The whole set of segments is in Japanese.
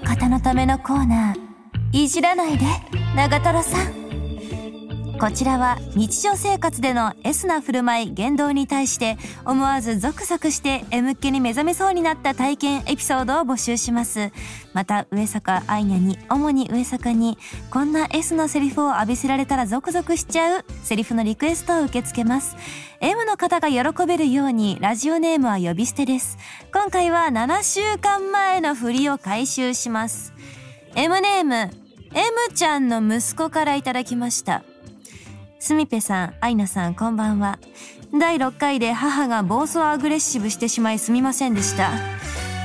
の方のためのコーナー。いじらないで長太郎さん。こちらは日常生活での S な振る舞い言動に対して思わずゾクゾクして M っ気に目覚めそうになった体験エピソードを募集します。また上坂愛也に主に上坂にこんな S のセリフを浴びせられたらゾクゾクしちゃうセリフのリクエストを受け付けます。M の方が喜べるようにラジオネームは呼び捨てです。今回は7週間前の振りを回収します。M ネーム M ちゃんの息子からいただきました。すみぺさん、アイナさん、こんばんは。第6回で母が暴走アグレッシブしてしまいすみませんでした。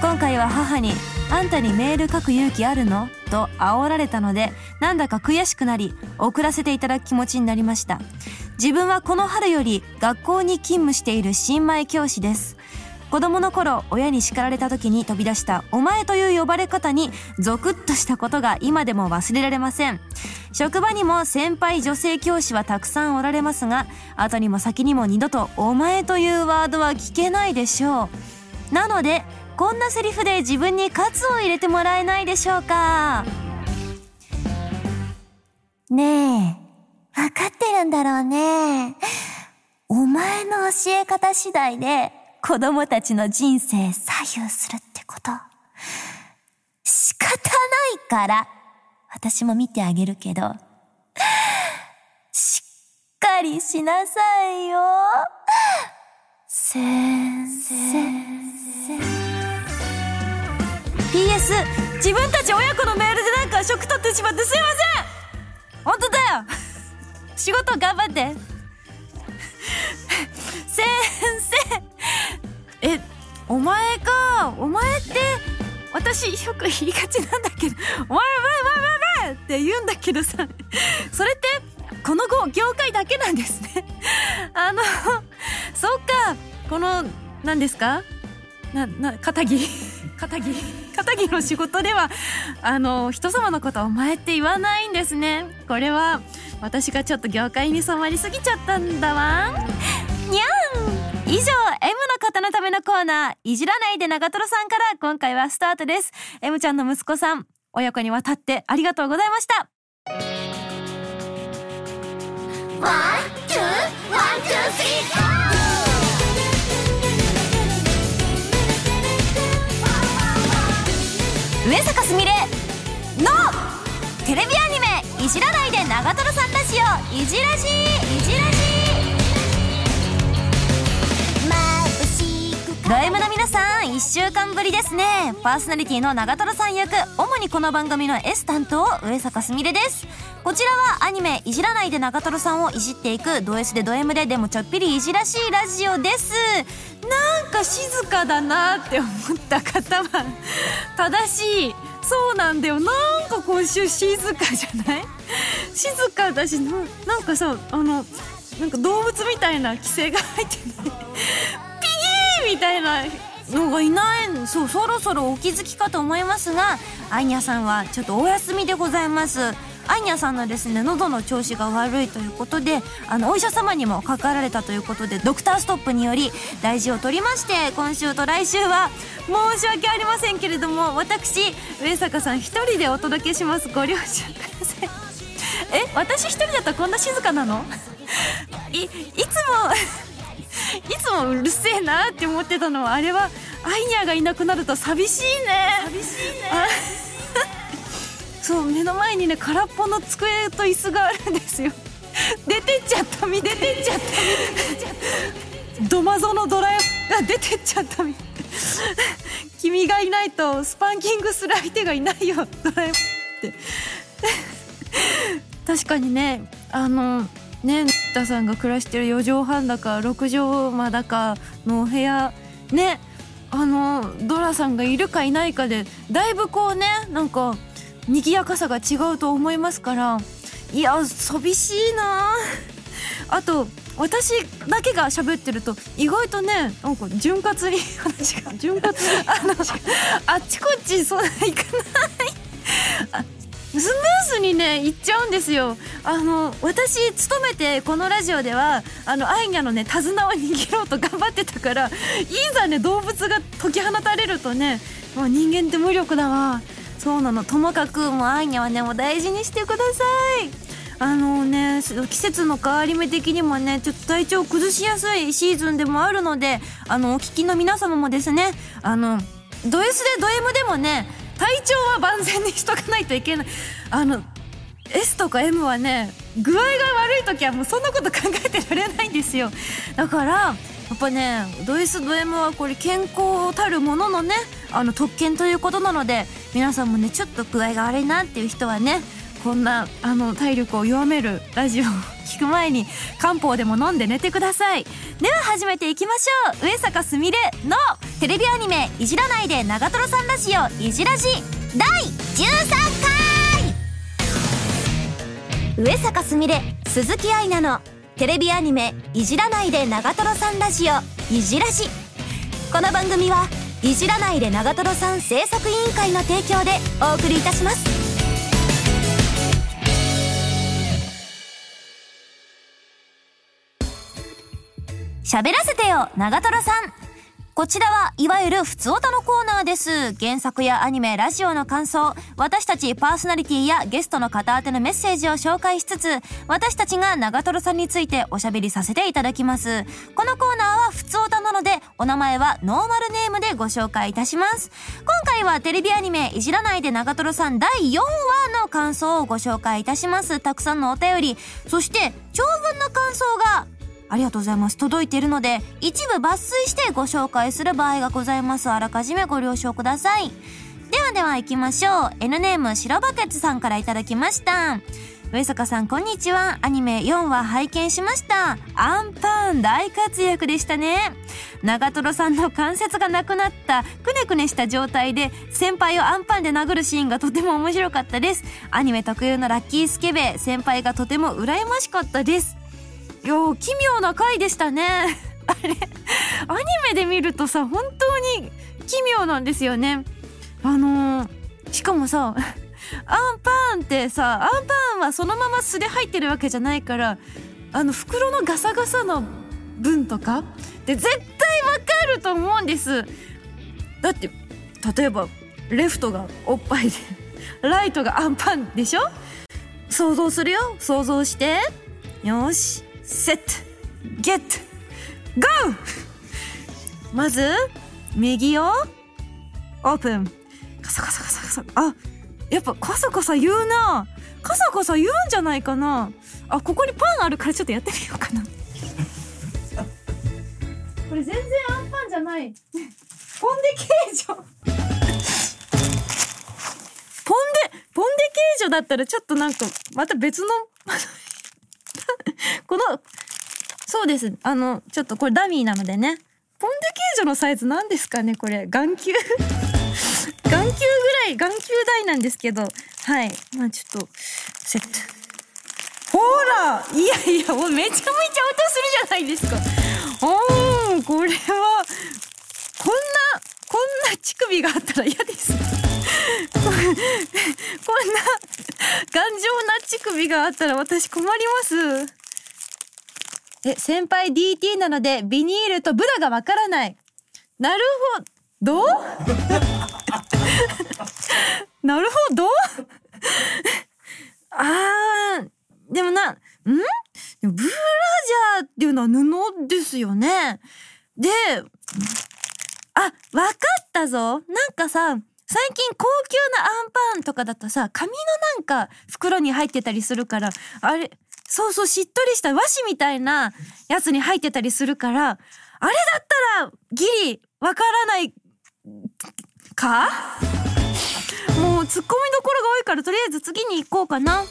今回は母に、あんたにメール書く勇気あるの？と煽られたので、なんだか悔しくなり、送らせていただく気持ちになりました。自分はこの春より学校に勤務している新米教師です。子供の頃親に叱られた時に飛び出した「お前」という呼ばれ方にゾクッとしたことが今でも忘れられません職場にも先輩女性教師はたくさんおられますが後にも先にも二度と「お前」というワードは聞けないでしょう。なのでこんなセリフで自分に喝を入れてもらえないでしょうか。ねえ分かってるんだろうね。お前の教え方次第で子供たちの人生左右するってこと。仕方ないから、私も見てあげるけど、しっかりしなさいよ。先生。PS、自分たち親子のメールでなんか食取ってしまってすいません本当だよ仕事頑張って先生えお前かお前って私よく言いがちなんだけど「お前お前お前お前!」って言うんだけどさ それってこの業界だけなんですね。あのそっかこの何ですか？なな肩着堅気堅気の仕事ではあの人様のことお前って言わないんですね。これは私がちょっと業界に染まりすぎちゃったんだわ。にゃん！以上 M の方のためのコーナーいじらないで長瀞さんから今回はスタートです。M ちゃんの息子さん親子にわたってありがとうございました。 one、two、one、two、three上坂すみれのテレビアニメ「いじらないで長瀞さんラジオいじらじいじらじド M の皆さん1週間ぶりですね。パーソナリティの長瀞さん役主にこの番組の S 担当上坂すみれです。こちらはアニメ「いじらないで長瀞さん」をいじっていくド S でド M ででもちょっぴりいじらしいラジオです。なんか静かだなって思った方は正しいそうなんだよ。なんか今週静かじゃない？静かだしなんかさあのなんか動物みたいな規制が入ってない？みたいなのがいないそうそろそろお気づきかと思いますがアイニャさんはちょっとお休みでございます。アイニャさんのですね喉の調子が悪いということであのお医者様にもかかられたということでドクターストップにより大事を取りまして今週と来週は申し訳ありませんけれども私上坂さん一人でお届けします。ご了承ください。え私一人だったらこんな静かなの？いいつもつもうるせえなって思ってたのはあれはアイニャがいなくなると寂しいね。寂しいね。そう目の前にね空っぽの机と椅子があるんですよ。出てっちゃったみ出てっちゃったドマゾのドラえが出てっちゃったみ君がいないとスパンキングする相手がいないよドラえもんって。確かにねあのね田さんが暮らしてる4畳半だか6畳間だかのお部屋ねあのドラさんがいるかいないかでだいぶこうねなんか賑やかさが違うと思いますからいや寂しいな。あと私だけが喋ってると意外とねなんか潤滑に話が潤滑に。あのあっちこっちそんな行かない。スムーズにねいっちゃうんですよ。あの私勤めてこのラジオではあのアイニャのね手綱を握ろうと頑張ってたからいざね動物が解き放たれるとねもう人間って無力だわ。そうなの。ともかくもうアイニャはねもう大事にしてください。あのね季節の変わり目的にもねちょっと体調を崩しやすいシーズンでもあるのであのお聞きの皆様もですねあのド S でド M でもね体調は万全にしとかないといけない。あの S とか M はね具合が悪い時はもうそんなこと考えてられないんですよ。だからやっぱねド S ド M はこれ健康たるもののねあの特権ということなので皆さんもねちょっと具合が悪いなっていう人はねこんなあの体力を弱めるラジオを聞く前に漢方でも飲んで寝てください。では始めていきましょう。上坂すみれのテレビアニメ「いじらないで長瀞さんラジオいじらじ」第13回。上坂すみれ鈴木愛菜のテレビアニメ「いじらないで長瀞さんラジオいじらじ」この番組はいじらないで長瀞さん制作委員会の提供でお送りいたします。喋らせてよ、長瀞さん。こちらはいわゆる普通歌のコーナーです。原作やアニメ、ラジオの感想、私たちパーソナリティやゲストの方宛てのメッセージを紹介しつつ、私たちが長瀞さんについておしゃべりさせていただきます。このコーナーは普通歌なので、お名前はノーマルネームでご紹介いたします。今回はテレビアニメ、いじらないで長瀞さん第4話の感想をご紹介いたします。たくさんのお便り、そして長文の感想がありがとうございます。届いているので、一部抜粋してご紹介する場合がございます。あらかじめご了承ください。ではでは行きましょう。N ネーム白バケツさんからいただきました。上坂さんこんにちは。アニメ4話拝見しました。アンパン大活躍でしたね。長瀞さんの関節がなくなったくねくねした状態で先輩をアンパンで殴るシーンがとても面白かったです。アニメ特有のラッキースケベ、先輩がとても羨ましかったです。いや奇妙な回でしたね。あれアニメで見るとさ本当に奇妙なんですよね。あのー、しかもさ アンパンってさアンパンはそのまま素で入ってるわけじゃないからあの袋のガサガサの分とかで絶対わかると思うんです。だって例えばレフトがおっぱいで ライトがアンパンでしょ？想像するよ。想像して。よし。セットゲットゴーまず右をオープンカサカサカサカサ。あやっぱカサカサ言うな。カサカサ言うんじゃないかな。あここにパンあるからちょっとやってみようかな。これ全然アンパンじゃない。ポンデケージョポンデポンデケージョだったらちょっとなんかまた別の この、そうです。あの、ちょっとこれダミーなのでね。ポンデケージョのサイズ何ですかねこれ。眼球 眼球ぐらい、眼球大なんですけど。はい。まあちょっと、セット。ほらいやいや、もうめちゃめちゃ音するじゃないですか。おー、これは、こんな、こんな乳首があったら嫌です。こんな頑丈な乳首があったら私困ります。え、先輩 DT なのでビニールとブラがわからない。なるほど なるほど？あー、でもな、ん？ブラジャーっていうのは布ですよね。で、あ、わかったぞ。なんかさ、最近高級なアンパンとかだとさ、紙のなんか袋に入ってたりするから、あれ、そうそう、しっとりした和紙みたいなやつに入ってたりするから、あれだったらギリわからないか？もう突っ込みどころが多いからとりあえず次に行こうかな。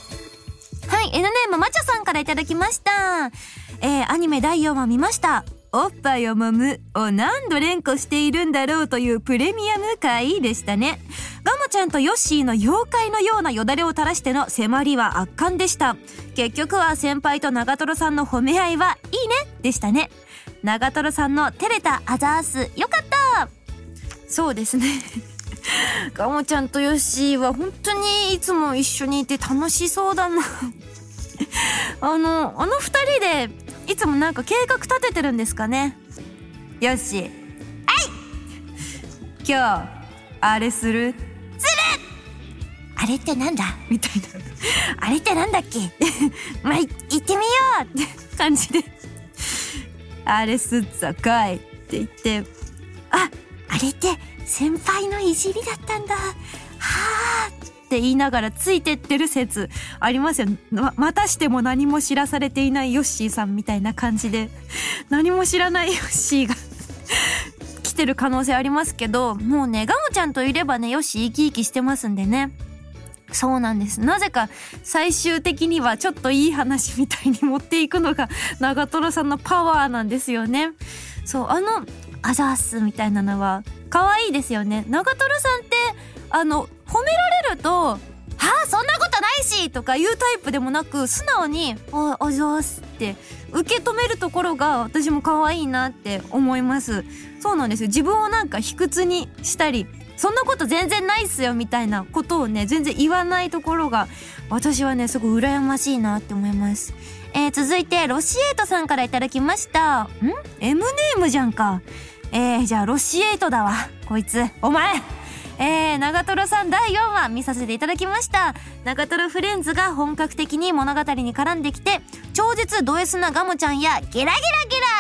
はい、N ネームまちゃさんからいただきました。えー、アニメ第4話見ました。おっぱいを揉むを何度連呼しているんだろうというプレミアム回でしたね。ガモちゃんとヨッシーの妖怪のようなよだれを垂らしての迫りは圧巻でした。結局は先輩と長瀞さんの褒め合いはいいねでしたね。長瀞さんの照れたアザースよかったそうですね。ガモちゃんとヨッシーは本当にいつも一緒にいて楽しそうだなあの、あの二人でいつもなんか計画立ててるんですかね。よし。はい！今日あれする？するあれってなんだ？みたいな。あれってなんだっけ？まあ、行ってみようって感じで。あれすっざかいって言って、あ、あれって先輩のいじりだったんだ。はあって言いながらついてってる説ありますよ。ま、またしても何も知らされていないヨッシーさんみたいな感じで、何も知らないヨッシーが 来てる可能性ありますけど、もうね、ガムちゃんといればね、ヨッシー生き生きしてますんでね。そうなんです。なぜか最終的にはちょっといい話みたいに持っていくのが長瀞さんのパワーなんですよね。そう、あの、アザースみたいなのは可愛いですよね。長瀞さんって、あの、褒められると、はあ、そんなことないしとか言うタイプでもなく、素直に、あ、アザースって受け止めるところが私も可愛いなって思います。そうなんですよ。自分をなんか卑屈にしたり、そんなこと全然ないっすよみたいなことをね全然言わないところが私はねすごい羨ましいなって思います。えー、続いてロシエイトさんからいただきました。ん？M ネームじゃんか。えー、じゃあロシエイトだわこいつ。お前えー、長瀞さん第4話見させていただきました。長瀞フレンズが本格的に物語に絡んできて、超絶ド S なガムちゃんやゲラゲラゲ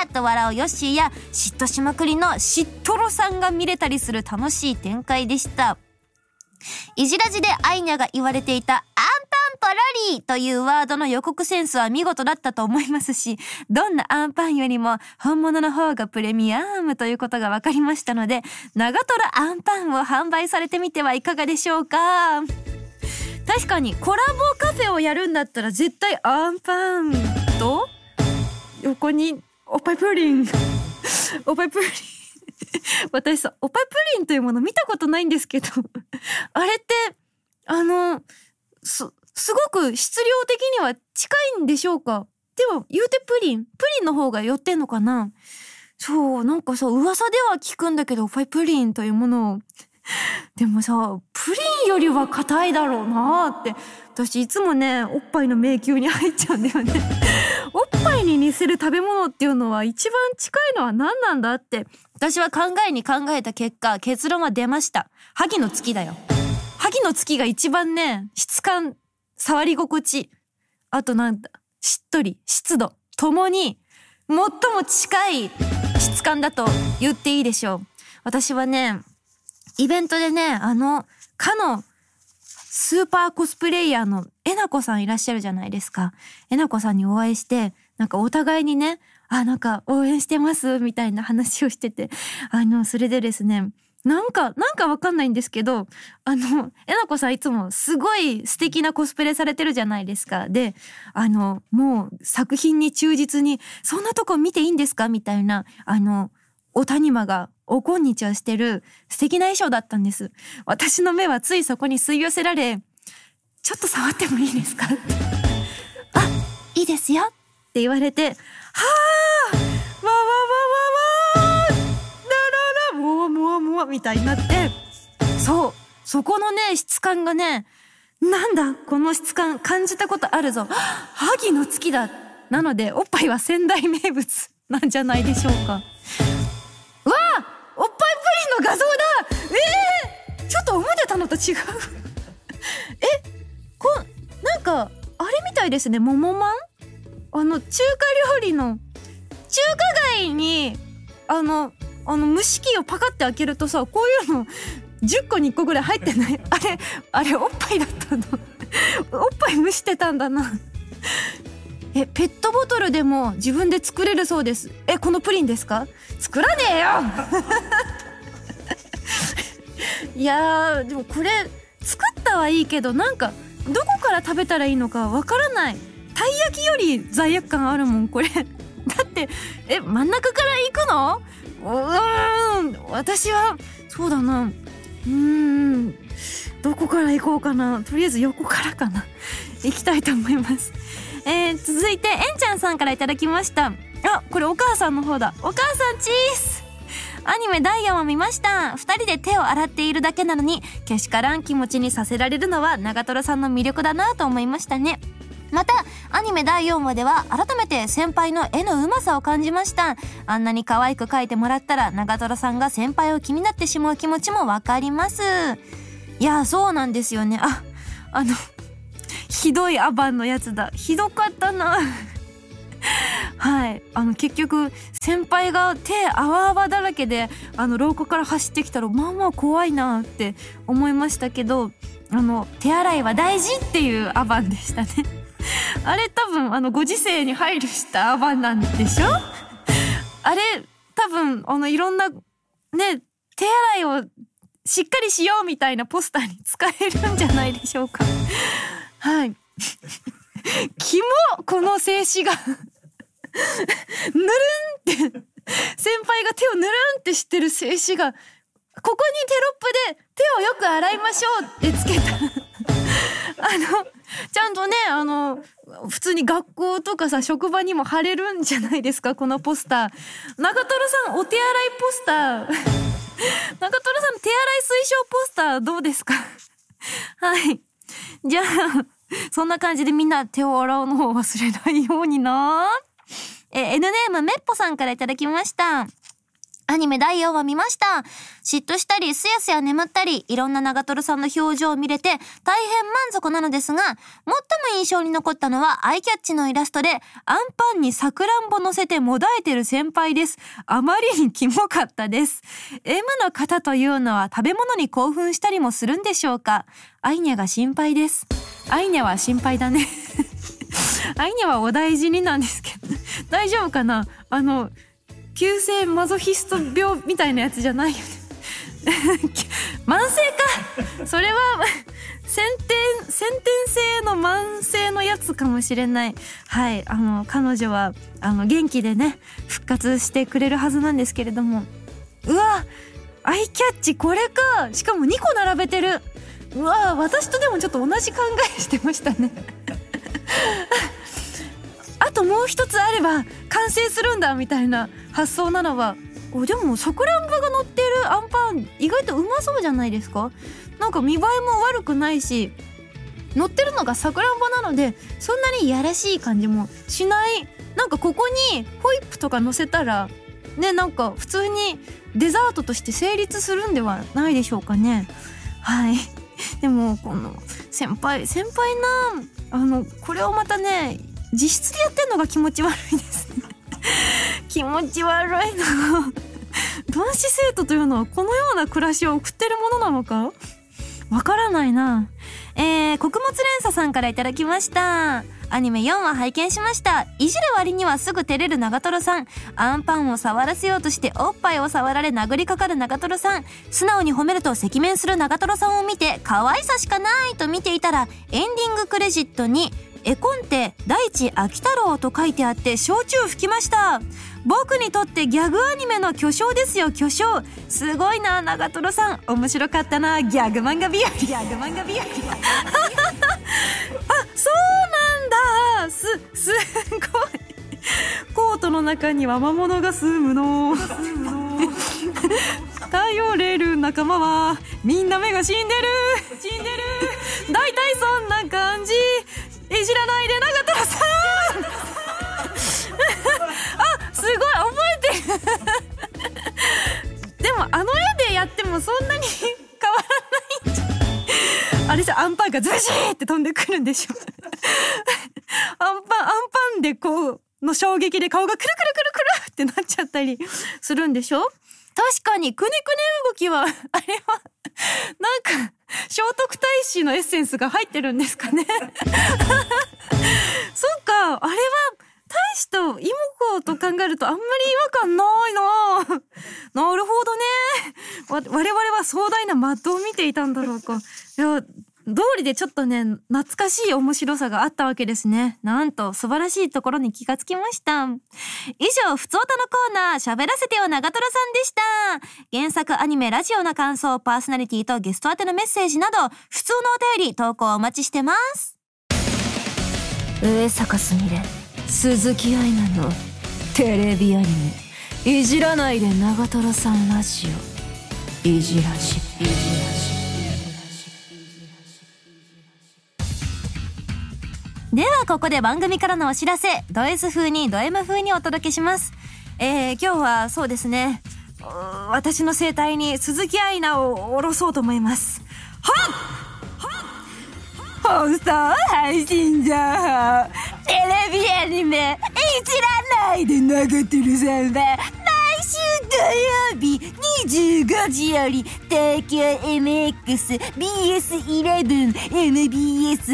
ラと笑うヨッシーや嫉妬しまくりのシットロさんが見れたりする楽しい展開でした。いじらじでアイニャが言われていたあパンポロリーというワードの予告センスは見事だったと思いますし、どんなアンパンよりも本物の方がプレミアムということが分かりましたので、長瀞アンパンを販売されてみてはいかがでしょうか。確かにコラボカフェをやるんだったら絶対アンパンと？横におっぱいプリン。おっぱいプリン。私さ、おっぱいプリンというもの見たことないんですけど。あれって、あの、す、すごく質量的には近いんでしょうか？でも、言うてプリン、プリンの方が寄ってんのかな？そう、なんかさ、噂では聞くんだけど、おっぱいプリンというものをでもさ、プリンよりは硬いだろうなって。私いつもね、おっぱいの迷宮に入っちゃうんだよねおっぱいに似せる食べ物っていうのは一番近いのは何なんだって。私は考えに考えた結果、結論は出ました。萩の月だよ。萩の月が一番ね、質感、触り心地、あとなんだ、しっとり、湿度、ともに、最も近い質感だと言っていいでしょう。私はね、イベントでね、あの、かのスーパーコスプレイヤーのえなこさんいらっしゃるじゃないですか。えなこさんにお会いして、なんかお互いにね、あ、なんか応援してますみたいな話をしてて、あの、それでですね、なんか、なんかわかんないんですけど、あの、えなこさんいつもすごい素敵なコスプレされてるじゃないですか。で、あの、もう作品に忠実に、そんなとこ見ていいんですか？みたいな、あの、お谷間がおこんにちはしてる素敵な衣装だったんです。私の目はついそこに吸い寄せられ、ちょっと触ってもいいですかあ、いいですよって言われて、はあみたいになって、そう、そこのね、質感がね、なんだこの質感感じたことあるぞ。萩の月だ。なので、おっぱいは仙台名物なんじゃないでしょうか。うわおっぱいプリンの画像だ。えー、ちょっと思ってたのと違う。えこなんかあれみたいですね。桃まん？あの中華料理の中華街にあのあの蒸し器をパカって開けるとさこういうの10個に1個ぐらい入ってない？あれあれおっぱいだったの？おっぱい蒸してたんだな。えペットボトルでも自分で作れるそうです。えこのプリンですか？作らねえよ！いやでもこれ作ったはいいけどなんかどこから食べたらいいのかわからない。たい焼きより罪悪感あるもんこれ。だってえ真ん中から行くの？うん。私はそうだな。うん。どこから行こうかな。とりあえず横からかな。行きたいと思います。えー、続いてえんちゃんさんから頂きました。あこれお母さんの方だ。お母さんチース。アニメダイヤを見ました。二人で手を洗っているだけなのにけしからん気持ちにさせられるのは長瀞さんの魅力だなと思いましたね。またアニメ第4話では改めて先輩の絵のうまさを感じました。あんなに可愛く描いてもらったら長瀞さんが先輩を気になってしまう気持ちもわかります。いやそうなんですよね。ああのひどいアバンのやつだ。ひどかったな。はい。あの結局先輩が手あわあわだらけであの廊下から走ってきたらまあまあ怖いなって思いましたけどあの手洗いは大事っていうアバンでしたね。あれ多分あのご時世に配慮したアバンなんでしょ？あれ多分あのいろんなね手洗いをしっかりしようみたいなポスターに使えるんじゃないでしょうか？はい。キモこの静止画。ぬるんって先輩が手をぬるんってしてる静止画。ここにテロップで手をよく洗いましょうってつけた。あの ちゃんとねあの普通に学校とかさ職場にも貼れるんじゃないですかこのポスター。長瀞さんお手洗いポスター。長瀞さん手洗い推奨ポスターどうですか？はい。じゃあそんな感じでみんな手を洗うのを忘れないようにな。え N ネームめっぽさんからいただきました。アニメ第4話見ました。嫉妬したり、すやすや眠ったり、いろんな長瀞さんの表情を見れて、大変満足なのですが、最も印象に残ったのは、アイキャッチのイラストで、アンパンにさくらんぼ乗せてもだえてる先輩です。あまりにキモかったです。M の方というのは食べ物に興奮したりもするんでしょうかアイニャが心配です。アイニャは心配だね アイニャはお大事になんですけど、大丈夫かな？あの、急性マゾヒスト病みたいなやつじゃないよね。慢性か。それは先天先天性の慢性のやつかもしれない。はい。あの彼女はあの元気でね復活してくれるはずなんですけれども。うわアイキャッチこれか。しかも2個並べてる。うわ私とでもちょっと同じ考えしてましたね。ともう一つあれば完成するんだみたいな発想ならばおでもさくらんぼが乗ってるあんパン意外とうまそうじゃないですか？なんか見栄えも悪くないし乗ってるのがさくらんぼなのでそんなにいやらしい感じもしない。なんかここにホイップとか乗せたらねなんか普通にデザートとして成立するんではないでしょうかね。はい。でもこの先輩先輩なあのこれをまたね実質でやってんのが気持ち悪いです 気持ち悪いな男子生徒というのはこのような暮らしを送ってるものなのか？わからないな。えー、穀物連鎖さんからいただきました。アニメ4話拝見しました。いじる割にはすぐ照れる長瀞さん。アンパンを触らせようとしておっぱいを触られ殴りかかる長瀞さん。素直に褒めると赤面する長瀞さんを見て可愛さしかないと見ていたらエンディングクレジットに絵コンテ大地秋太郎と書いてあって焼酎吹きました。僕にとってギャグアニメの巨匠ですよ巨匠。すごいな長瀞さん。面白かったなギャグ漫画日和。ギャグ漫画日和。あそうなんだ。すすごい。コートの中には魔物が住むの。頼れる仲間はみんな目が死んでる。死んでる。大体そんな感じいじらない。で長瀞さんあすごい。覚えてる。でもあの絵でやってもそんなに変わらない。んじゃあれじゃアンパンがズシーって飛んでくるんでしょ。アンパンアンパンでこうの衝撃で顔がくるくるくるくるってなっちゃったりするんでしょ？確かにくねくね動きはあれはなんか聖徳太子のエッセンスが入ってるんですかね。そっかあれは大使と妹子と考えるとあんまり違和感ないな。なるほどね。我々は壮大なマッドを見ていたんだろうか。いや通りでちょっとね、懐かしい面白さがあったわけですね。なんと素晴らしいところに気がつきました。以上、ふつおたのコーナー、喋らせてよ長瀞さんでした。原作アニメ、ラジオの感想、パーソナリティとゲスト宛てのメッセージなど、普通のお便り、投稿お待ちしてます。上坂すみれ、鈴木愛菜のテレビアニメ、いじらないで長瀞さんラジオ、いじらし、いじらし。ではここで番組からのお知らせ。ド S 風にド M 風にお届けします。えー、今日はそうですね。私の生態に鈴木愛菜を下ろそうと思います。はっ放送配信情報テレビアニメ。いじらないで長瀞さんは毎週土曜日25時より東京 MX、BS11、MBS、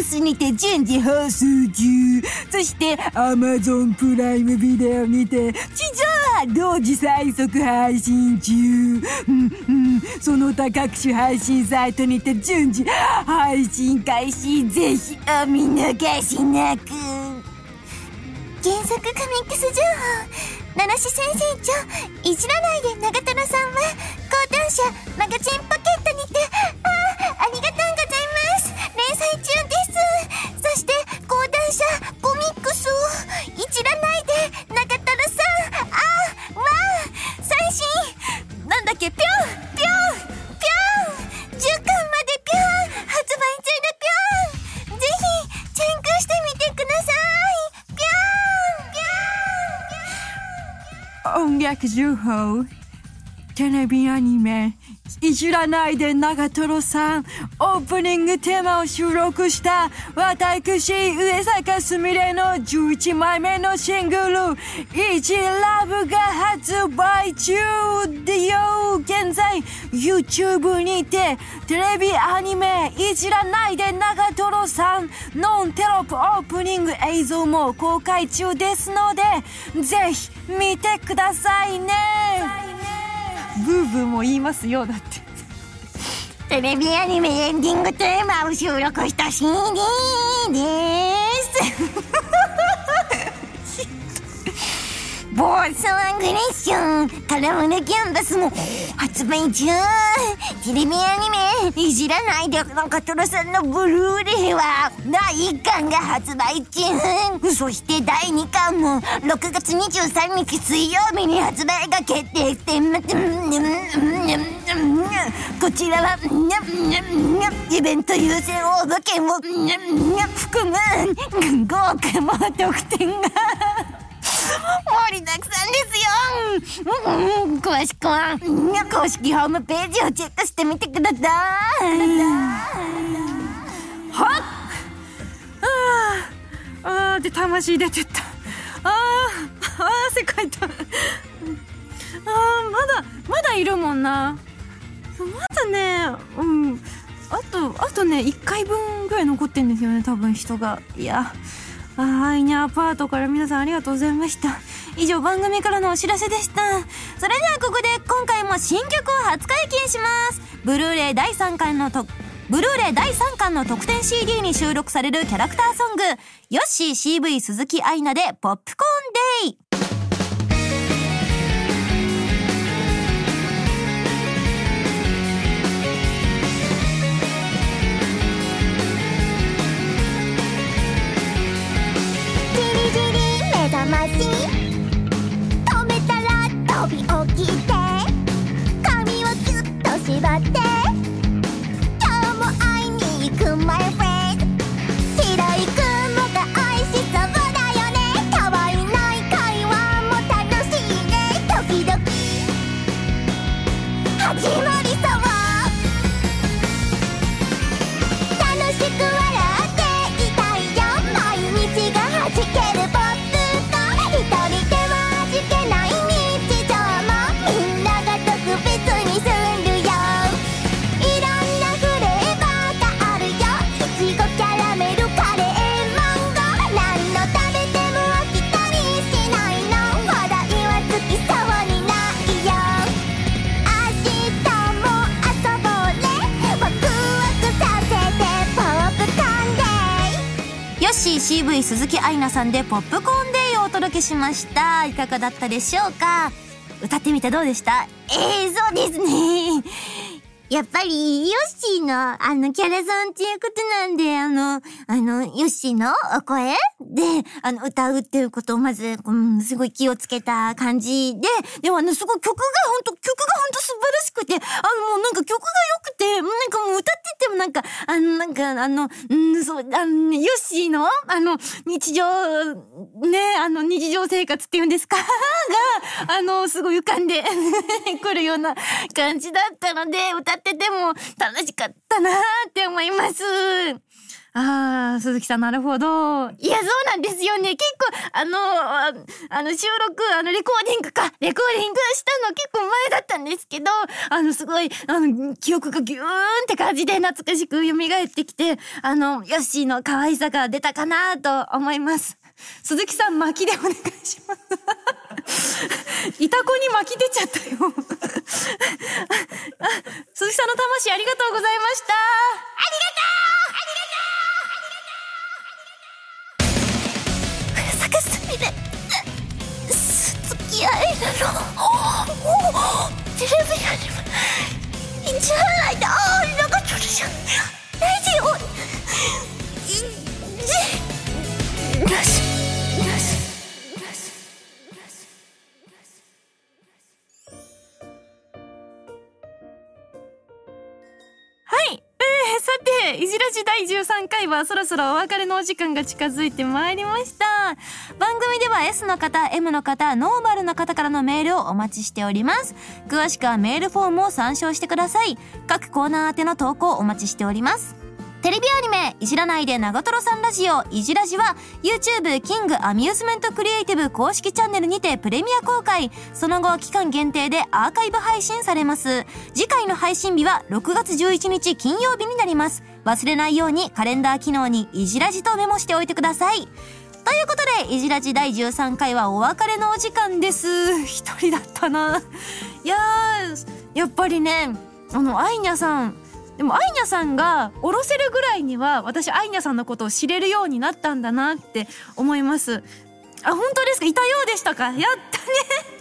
X にて順次放送中。そして Amazon プライムビデオにて地上波同時最速配信中。うんうん、その他各種配信サイトにて順次配信開始。ぜひお見逃しなく。原作コミックス情報七種先生長いじらないで長瀞さんは講談社マガジンポケットにてああありがとうございます連載中ですそして講談社コミックスをいじらないで長瀞さんあわあ最新なんだっけぴょんぴょんぴょん10巻までぴょん発売中のぴょんぜひチェックしてみてください音楽情報。テレビアニメ。いじらないで長瀞さん。オープニングテーマを収録した私上坂すみれの11枚目のシングル「イジラブ」が発売中でよ。現在 YouTube にてテレビアニメいじらないで長瀞さんノンテロップオープニング映像も公開中ですのでぜひ見てくださいね。ブーブーも言いますよだって。テレビアニメエンディングテーマを収録した CD です。暴走アグレッションカラフルキャンバスも発売中。テレビアニメいじらないで中トロさんのブルーレイは第1巻が発売中。そして第2巻も6月23日水曜日に発売が決定。してこちらはイベント優先応募券を含む豪華も特典が。盛りだくさんですよ、うん、詳しくは公式ホームページをチェックしてみてくださいはっああで魂出てったああ汗かいたああまだまだいるもん。なまだねうん。あとあとね1回分ぐらい残ってん。ですよね多分人がいやあいにアパートから皆さんありがとうございました。以上番組からのお知らせでした。それではここで今回も新曲を初解禁します。ブルーレイ第3巻のと、ブルーレイ第3巻の特典 CD に収録されるキャラクターソング、ヨッシー CV 鈴木アイナでポップコーンデイアイナさんでポップコーンデイをお届けしました。いかがだったでしょうか？歌ってみてどうでした？ええー、そうですね。やっぱり、ヨッシーの、あの、キャラさんっていうことなんで、あの、あの、ヨッシーのお声？で、あの、歌うっていうことをまず、うん、すごい気をつけた感じで、でもあの、すごい曲がほんと、曲がほんと素晴らしくて、あの、もうなんか曲が良くて、なんかもう歌っててもなんか、あの、なんか、あの、うん、そう、あの、ヨッシーの、あの、日常、ね、あの、日常生活っていうんですかが、あの、すごい浮かんで くるような感じだったので、歌ってても楽しかったなって思います。ああ、鈴木さんなるほど。いや、そうなんですよね。結構、あの、あの、収録、あの、レコーディングか、レコーディングしたの結構前だったんですけど、あの、すごい、あの、記憶がギューンって感じで懐かしく蘇ってきて、あの、ヨッシーの可愛さが出たかなと思います。鈴木さん、巻きでお願いします。いたこに巻き出ちゃったよ 鈴木さんの魂ありがとうございました。ありがとうありがとうテレビアニメいいんじゃないだ長鳥じゃんラジオはそろそろお別れのお時間が近づいてまいりました。番組では S の方、M の方、ノーマルの方からのメールをお待ちしております。詳しくはメールフォームを参照してください。各コーナー宛ての投稿お待ちしております。テレビアニメ、いじらないで長瀞さんラジオ、いじらじは、YouTube キングアミューズメントクリエイティブ公式チャンネルにてプレミア公開。その後、期間限定でアーカイブ配信されます。次回の配信日は6月11日金曜日になります。忘れないようにカレンダー機能にいじらじとメモしておいてください。ということで、いじらじ第13回はお別れのお時間です。一人だったな。いやー、やっぱりね、あの、アイニャさん、でもアイニャさんが下ろせるぐらいには私アイニャさんのことを知れるようになったんだなって思います。あ本当ですか？いたようでしたか？やったね。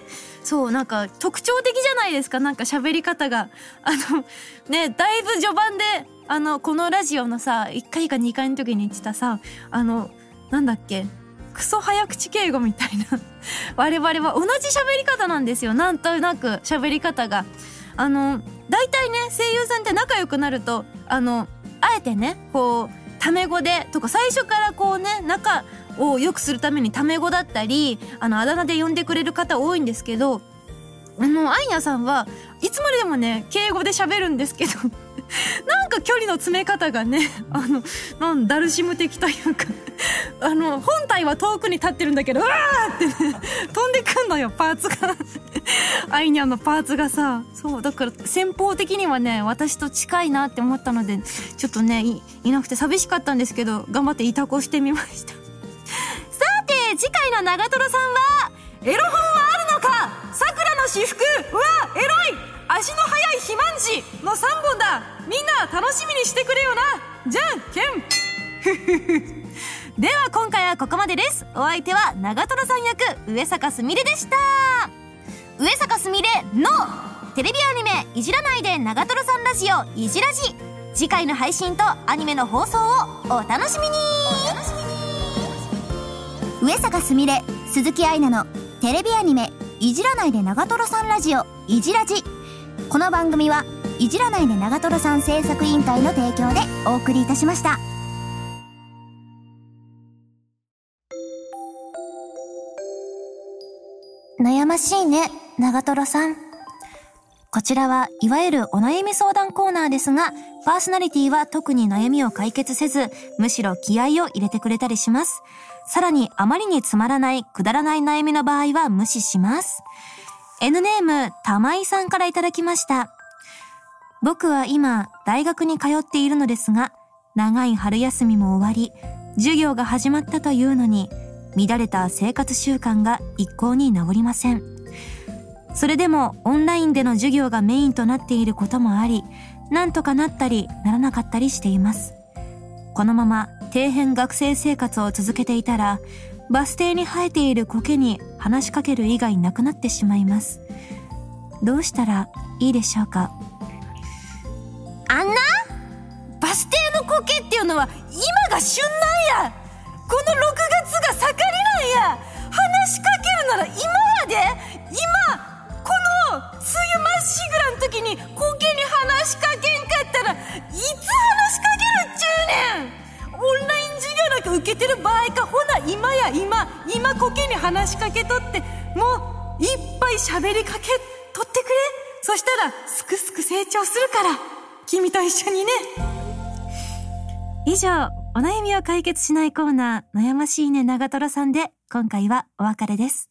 そうなんか特徴的じゃないですか？なんか喋り方が。あのねだいぶ序盤であのこのラジオのさ1回か2回の時に言ってたさあのなんだっけ？クソ早口敬語みたいな。我々は同じ喋り方なんですよ。なんとなく喋り方が。あの大体ね声優さんって仲良くなるとあのあえてねこうタメ語でとか最初からこうね仲を良くするためにタメ語だったりあのあだ名で呼んでくれる方多いんですけどあのアイニャさんはいつまででもね敬語で喋るんですけど なんか距離の詰め方がねあのなんダルシム的というか。あの本体は遠くに立ってるんだけどうわーってね飛んでくんのよパーツが。アイニャンのパーツがさ。そうだから先方的にはね私と近いなって思ったのでちょっとねいなくて寂しかったんですけど頑張っていたこしてみました。さて次回の長瀞さんはエロ本はあるのか？さくらの私服。うわエロい。足の速い肥満児の3本だ。みんな楽しみにしてくれよな。じゃんけん。では今回はここまでです。お相手は長瀞さん役上坂すみれでした。上坂すみれのテレビアニメ「いじらないで長瀞さんラジオいじらじ」次回の配信とアニメの放送をお楽しみに。上坂すみれ鈴木愛菜のテレビアニメ「いじらないで長瀞さんラジオいじらじ」この番組はいじらないで長瀞さん制作委員会の提供でお送りいたしました。悩ましいね、長瀞さん。こちらはいわゆるお悩み相談コーナーですが、パーソナリティは特に悩みを解決せず、むしろ気合を入れてくれたりします。さらにあまりにつまらない、くだらない悩みの場合は無視します。N ネーム、玉井さんからいただきました。僕は今、大学に通っているのですが、長い春休みも終わり、授業が始まったというのに、乱れた生活習慣が一向に治りません。それでもオンラインでの授業がメインとなっていることもあり、なんとかなったりならなかったりしています。このまま底辺学生生活を続けていたら、バス停に生えている苔に話しかける以外なくなってしまいます。どうしたらいいでしょうか？あんな？バス停の苔っていうのは今が旬なんやこの6月が盛りなんや。話しかけるなら今やで今この梅雨まっしぐらん時に苔に話しかけんかったらいつ話しかけるっちゅうねん。オンライン授業なんか受けてる場合かほな今や今今苔に話しかけとってもういっぱい喋りかけとってくれ。そしたら、すくすく成長するから、君と一緒にね。以上、お悩みを解決しないコーナー、悩ましいね長虎さんで、今回はお別れです。